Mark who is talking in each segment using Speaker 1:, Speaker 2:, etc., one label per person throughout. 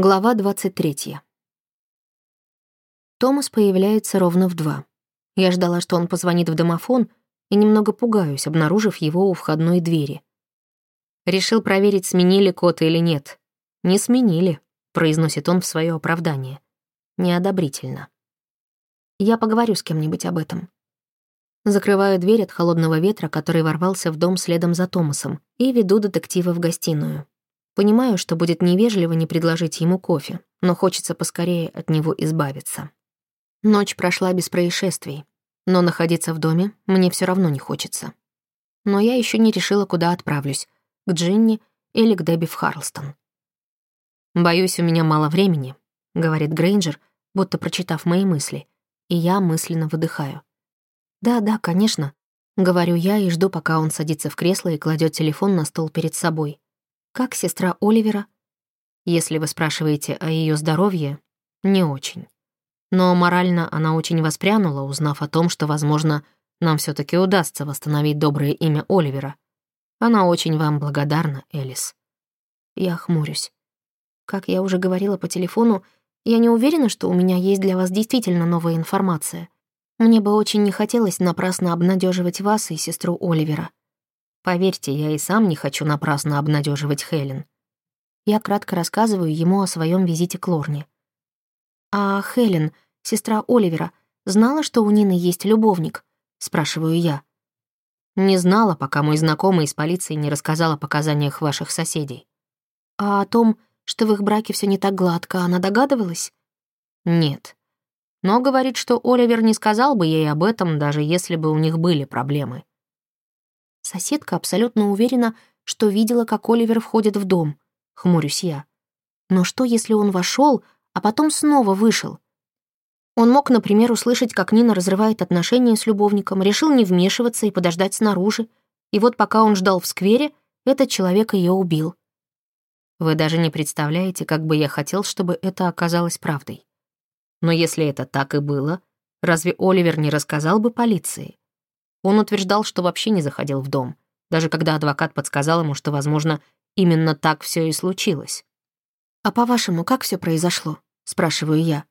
Speaker 1: Глава 23. Томас появляется ровно в два. Я ждала, что он позвонит в домофон, и немного пугаюсь, обнаружив его у входной двери. Решил проверить, сменили код или нет. «Не сменили», — произносит он в свое оправдание. Неодобрительно. Я поговорю с кем-нибудь об этом. Закрываю дверь от холодного ветра, который ворвался в дом следом за Томасом, и веду детектива в гостиную. Понимаю, что будет невежливо не предложить ему кофе, но хочется поскорее от него избавиться. Ночь прошла без происшествий, но находиться в доме мне все равно не хочется. Но я еще не решила, куда отправлюсь — к Джинни или к Дебби в Харлстон. «Боюсь, у меня мало времени», — говорит Грейнджер, будто прочитав мои мысли, и я мысленно выдыхаю. «Да-да, конечно», — говорю я и жду, пока он садится в кресло и кладет телефон на стол перед собой. Как сестра Оливера? Если вы спрашиваете о ее здоровье, не очень. Но морально она очень воспрянула, узнав о том, что, возможно, нам все таки удастся восстановить доброе имя Оливера. Она очень вам благодарна, Элис. Я хмурюсь. Как я уже говорила по телефону, я не уверена, что у меня есть для вас действительно новая информация. Мне бы очень не хотелось напрасно обнадеживать вас и сестру Оливера. Поверьте, я и сам не хочу напрасно обнадеживать Хелен. Я кратко рассказываю ему о своем визите к Лорне. «А Хелен, сестра Оливера, знала, что у Нины есть любовник?» — спрашиваю я. «Не знала, пока мой знакомый из полиции не рассказал о показаниях ваших соседей». «А о том, что в их браке все не так гладко, она догадывалась?» «Нет. Но говорит, что Оливер не сказал бы ей об этом, даже если бы у них были проблемы. Соседка абсолютно уверена, что видела, как Оливер входит в дом. Хмурюсь я. Но что, если он вошел, а потом снова вышел? Он мог, например, услышать, как Нина разрывает отношения с любовником, решил не вмешиваться и подождать снаружи. И вот пока он ждал в сквере, этот человек ее убил. Вы даже не представляете, как бы я хотел, чтобы это оказалось правдой. Но если это так и было, разве Оливер не рассказал бы полиции? Он утверждал, что вообще не заходил в дом, даже когда адвокат подсказал ему, что, возможно, именно так все и случилось. «А по-вашему, как все произошло?» — спрашиваю я.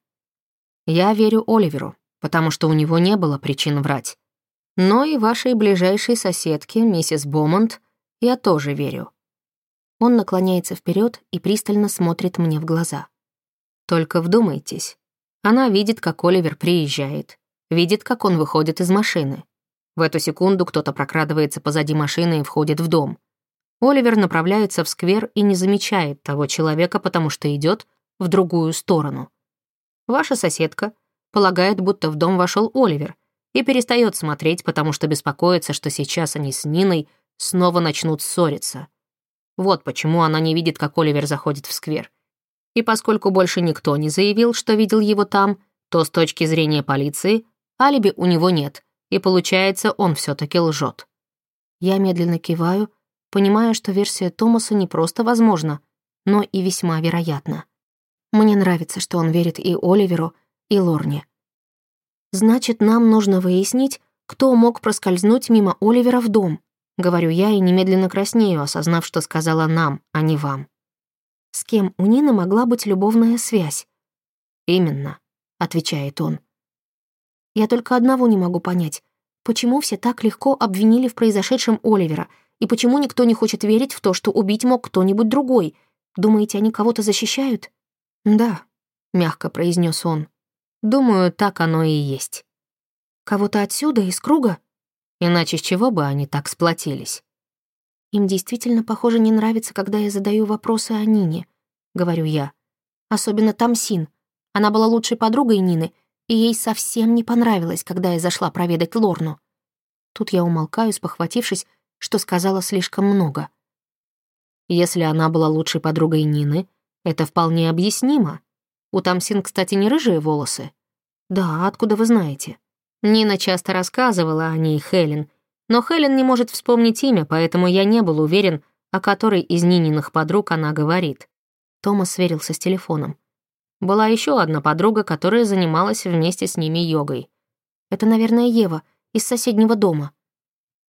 Speaker 1: «Я верю Оливеру, потому что у него не было причин врать. Но и вашей ближайшей соседке, миссис Бомонд, я тоже верю». Он наклоняется вперед и пристально смотрит мне в глаза. «Только вдумайтесь. Она видит, как Оливер приезжает, видит, как он выходит из машины, в эту секунду кто-то прокрадывается позади машины и входит в дом. Оливер направляется в сквер и не замечает того человека, потому что идет в другую сторону. Ваша соседка полагает, будто в дом вошел Оливер, и перестает смотреть, потому что беспокоится, что сейчас они с Ниной снова начнут ссориться. Вот почему она не видит, как Оливер заходит в сквер. И поскольку больше никто не заявил, что видел его там, то с точки зрения полиции алиби у него нет, и получается, он все таки лжет. Я медленно киваю, понимая, что версия Томаса не просто возможна, но и весьма вероятна. Мне нравится, что он верит и Оливеру, и Лорне. Значит, нам нужно выяснить, кто мог проскользнуть мимо Оливера в дом, говорю я и немедленно краснею, осознав, что сказала нам, а не вам. С кем у Нины могла быть любовная связь? Именно, отвечает он. Я только одного не могу понять. Почему все так легко обвинили в произошедшем Оливера, и почему никто не хочет верить в то, что убить мог кто-нибудь другой? Думаете, они кого-то защищают? Да, мягко произнес он. Думаю, так оно и есть. Кого-то отсюда, из круга? Иначе с чего бы они так сплотились? Им действительно, похоже, не нравится, когда я задаю вопросы о Нине, говорю я. Особенно Тамсин. Она была лучшей подругой Нины — и ей совсем не понравилось, когда я зашла проведать Лорну. Тут я умолкаю, спохватившись, что сказала слишком много. Если она была лучшей подругой Нины, это вполне объяснимо. У Тамсин, кстати, не рыжие волосы. Да, откуда вы знаете? Нина часто рассказывала о ней Хелен, но Хелен не может вспомнить имя, поэтому я не был уверен, о которой из Нининых подруг она говорит. Томас сверился с телефоном. Была еще одна подруга, которая занималась вместе с ними йогой. Это, наверное, Ева из соседнего дома.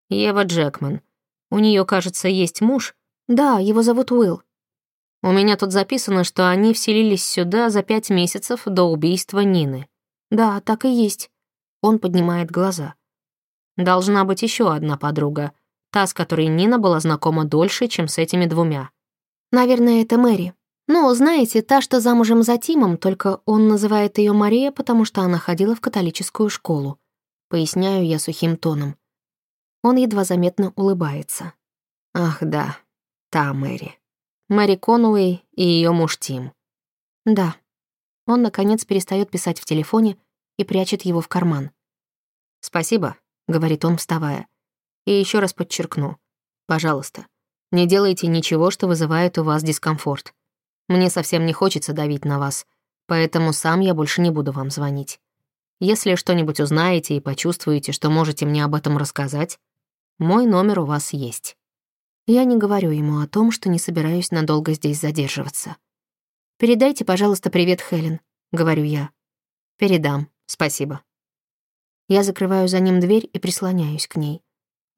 Speaker 1: Ева Джекман. У нее, кажется, есть муж. Да, его зовут Уилл. У меня тут записано, что они вселились сюда за пять месяцев до убийства Нины.
Speaker 2: Да, так и есть. Он поднимает глаза.
Speaker 1: Должна быть еще одна подруга, та, с которой Нина была знакома дольше, чем с этими двумя.
Speaker 2: Наверное, это Мэри. Ну, знаете, та, что замужем за Тимом, только он называет ее Мария, потому что она ходила в католическую школу. Поясняю я сухим тоном. Он едва заметно улыбается.
Speaker 1: Ах, да, та Мэри. Мэри Конуэй и ее муж Тим.
Speaker 2: Да. Он, наконец, перестает писать в телефоне и прячет его в карман.
Speaker 1: «Спасибо», — говорит он, вставая. «И еще раз подчеркну. Пожалуйста, не делайте ничего, что вызывает у вас дискомфорт. Мне совсем не хочется давить на вас, поэтому сам я больше не буду вам звонить. Если что-нибудь узнаете и почувствуете, что можете мне об этом рассказать, мой номер у вас есть».
Speaker 2: Я не говорю ему о том, что не собираюсь надолго здесь задерживаться. «Передайте, пожалуйста, привет, Хелен», — говорю я.
Speaker 1: «Передам, спасибо».
Speaker 2: Я закрываю за ним дверь и прислоняюсь к ней.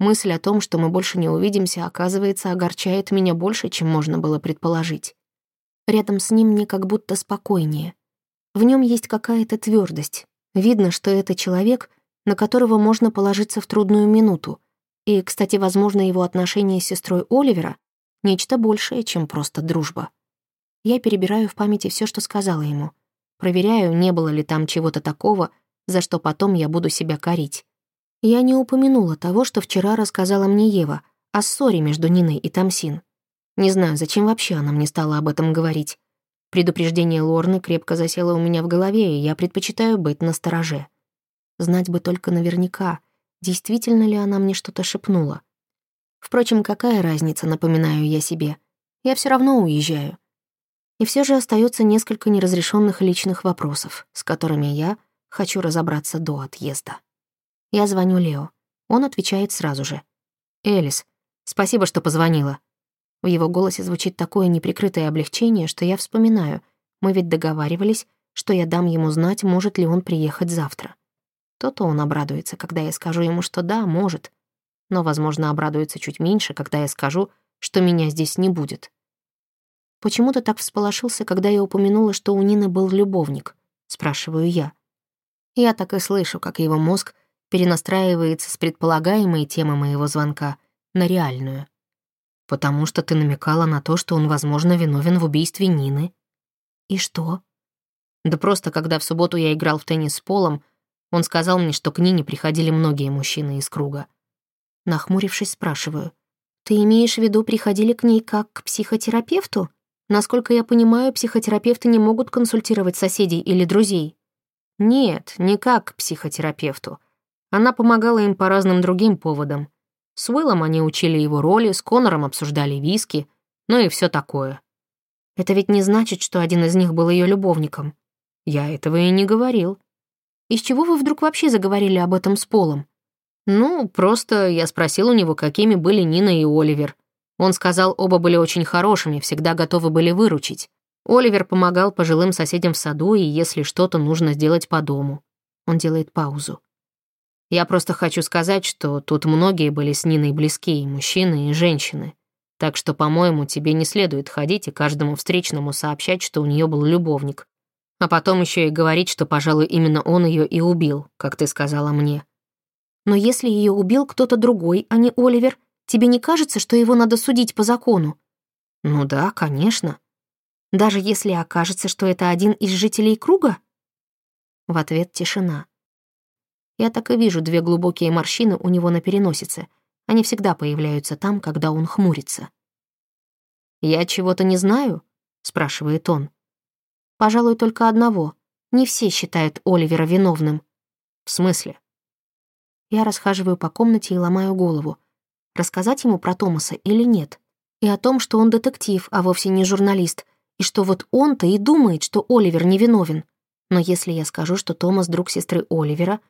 Speaker 2: Мысль о том, что мы больше не увидимся, оказывается, огорчает меня больше, чем можно было предположить. Рядом с ним мне как будто спокойнее. В нем есть какая-то твердость. Видно, что это человек, на которого можно положиться в трудную минуту, и, кстати, возможно, его отношения с сестрой Оливера — нечто большее, чем просто дружба. Я перебираю в памяти все, что сказала ему. Проверяю, не было ли там чего-то такого, за что потом я буду себя корить. Я не упомянула того, что вчера рассказала мне Ева, о ссоре между Ниной и Тамсин. Не знаю, зачем вообще она мне стала об этом говорить. Предупреждение Лорны крепко засело у меня в голове, и я предпочитаю быть настороже. Знать бы только наверняка — действительно ли она мне что-то шепнула. Впрочем, какая разница, напоминаю я себе. Я все равно уезжаю. И все же остается несколько неразрешенных личных вопросов, с которыми я хочу разобраться до отъезда. Я звоню Лео. Он отвечает сразу же.
Speaker 1: «Элис, спасибо, что позвонила».
Speaker 2: В его голосе звучит такое неприкрытое облегчение, что я вспоминаю. Мы ведь договаривались, что я дам ему знать, может ли он приехать завтра. То-то он обрадуется, когда я скажу ему, что да, может. Но, возможно, обрадуется чуть меньше, когда я скажу, что меня здесь не будет. «Почему ты так всполошился, когда я упомянула, что у Нины был любовник?» — спрашиваю я. Я так и слышу, как его мозг перенастраивается с предполагаемой темы моего звонка на реальную.
Speaker 1: «Потому что ты намекала на то, что он, возможно, виновен в убийстве Нины».
Speaker 2: «И что?»
Speaker 1: «Да просто, когда в субботу я играл в теннис с Полом, он сказал мне, что к Нине приходили многие мужчины из круга.
Speaker 2: Нахмурившись, спрашиваю. «Ты имеешь в виду, приходили к ней как к психотерапевту? Насколько я понимаю, психотерапевты не могут консультировать соседей или друзей».
Speaker 1: «Нет, не как к психотерапевту. Она помогала им по разным другим поводам. С Уиллом они учили его роли, с Конором обсуждали виски, ну и все такое».
Speaker 2: «Это ведь не значит, что один из них был ее любовником».
Speaker 1: «Я этого и не говорил»,
Speaker 2: из чего вы вдруг вообще заговорили об этом с Полом?
Speaker 1: Ну, просто я спросил у него, какими были Нина и Оливер. Он сказал, оба были очень хорошими, всегда готовы были выручить. Оливер помогал пожилым соседям в саду, и если что-то нужно сделать по дому. Он делает паузу. Я просто хочу сказать, что тут многие были с Ниной близки, и мужчины, и женщины. Так что, по-моему, тебе не следует ходить и каждому встречному сообщать, что у нее был любовник. А потом еще и говорить, что, пожалуй, именно он ее и убил, как ты сказала мне.
Speaker 2: Но если ее убил кто-то другой, а не Оливер, тебе не кажется, что его надо судить по закону?
Speaker 1: Ну да, конечно.
Speaker 2: Даже если окажется, что это один из жителей круга?
Speaker 1: В ответ тишина. Я так и вижу две глубокие морщины у него на переносице. Они всегда появляются там, когда он хмурится. «Я чего-то не знаю?» — спрашивает он.
Speaker 2: Пожалуй, только одного. Не все считают Оливера виновным.
Speaker 1: В смысле?
Speaker 2: Я расхаживаю по комнате и ломаю голову. Рассказать ему про Томаса или нет? И о том, что он детектив, а вовсе не журналист, и что вот он-то и думает, что Оливер невиновен. Но если я скажу, что Томас друг сестры Оливера,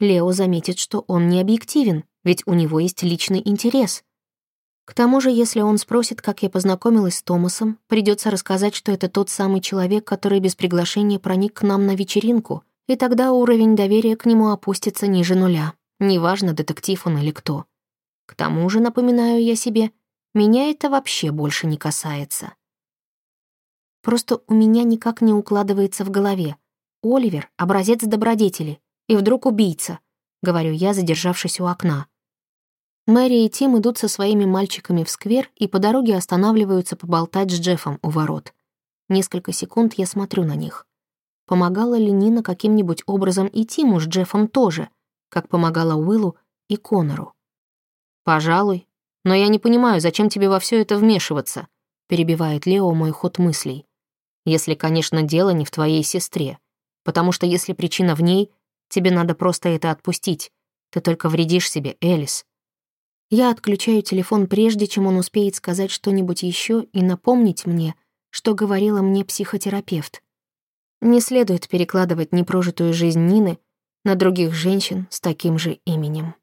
Speaker 2: Лео заметит, что он не объективен, ведь у него есть личный интерес. К тому же, если он спросит, как я познакомилась с Томасом, придется рассказать, что это тот самый человек, который без приглашения проник к нам на вечеринку, и тогда уровень доверия к нему опустится ниже нуля. Неважно, детектив он или кто. К тому же, напоминаю я себе, меня это вообще больше не касается. Просто у меня никак не укладывается в голове. Оливер — образец добродетели, и вдруг убийца, — говорю я, задержавшись у окна. Мэри и Тим идут со своими мальчиками в сквер и по дороге останавливаются поболтать с Джеффом у ворот. Несколько секунд я смотрю на них. Помогала ли Нина каким-нибудь образом и Тиму с Джеффом тоже, как помогала Уиллу и Конору?
Speaker 1: «Пожалуй. Но я не понимаю, зачем тебе во все это вмешиваться?» перебивает Лео мой ход мыслей. «Если, конечно, дело не в твоей сестре. Потому что если причина в ней, тебе надо просто это отпустить. Ты только вредишь себе, Элис».
Speaker 2: Я отключаю телефон прежде, чем он успеет сказать что-нибудь еще и напомнить мне, что говорила мне психотерапевт. Не следует перекладывать непрожитую жизнь Нины на других женщин с таким же именем.